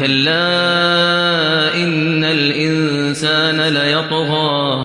كَلَّا إِنَّ الْإِنسَانَ لَيَطْغَىٰ